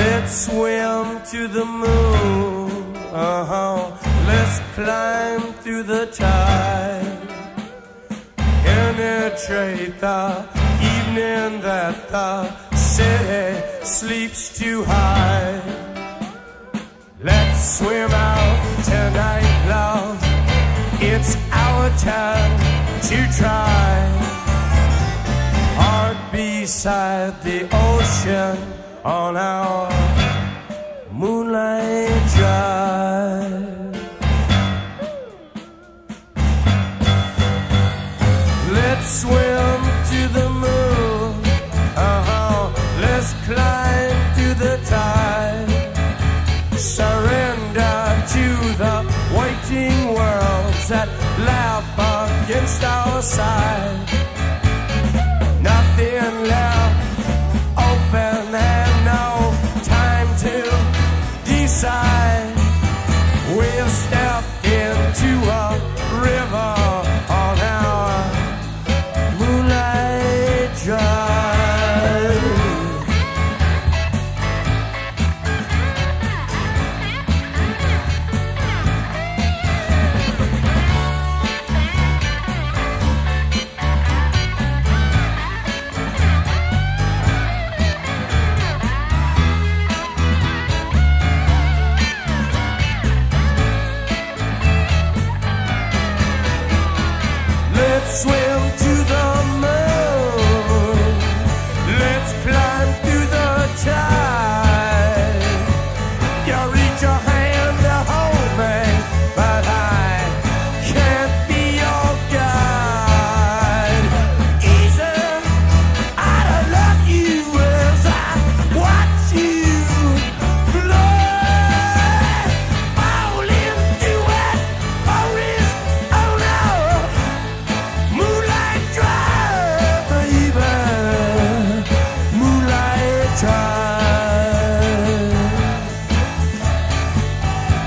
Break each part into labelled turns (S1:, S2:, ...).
S1: Let's swim to the moon. Uh-huh. Let's climb through the tide. Penetrate the evening that the city sleeps too high. Let's swim out tonight, love. It's our time to try. Heart beside the ocean on our moonlight drive. Let's swim to the moon. Uh-huh. Let's climb to the tide. Surrender to the waiting worlds that laugh against our side. We stepped into a river. Swim.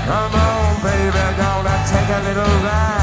S1: Come on, baby, gonna take a little ride.